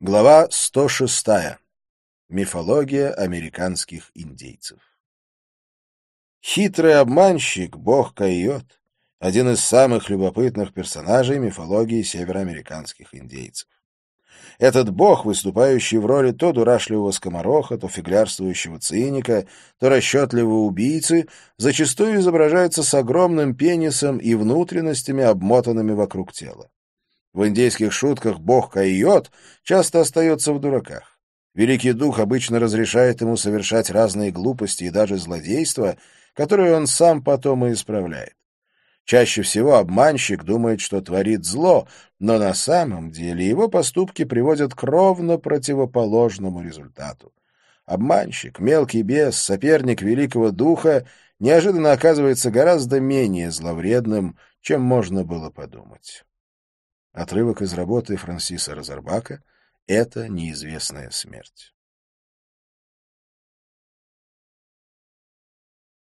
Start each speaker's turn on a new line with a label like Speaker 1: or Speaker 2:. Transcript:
Speaker 1: Глава 106. Мифология американских индейцев. Хитрый обманщик, бог Койот, один из самых любопытных персонажей мифологии североамериканских индейцев. Этот бог, выступающий в роли то дурашливого скомороха, то фиглярствующего циника, то расчетливого убийцы, зачастую изображается с огромным пенисом и внутренностями, обмотанными вокруг тела. В индейских шутках бог Кайот часто остается в дураках. Великий дух обычно разрешает ему совершать разные глупости и даже злодейства, которые он сам потом и исправляет. Чаще всего обманщик думает, что творит зло, но на самом деле его поступки приводят к ровно противоположному результату. Обманщик, мелкий бес, соперник великого духа неожиданно оказывается гораздо менее зловредным, чем можно было подумать. Отрывок из работы Франсиса Розарбака «Это неизвестная смерть».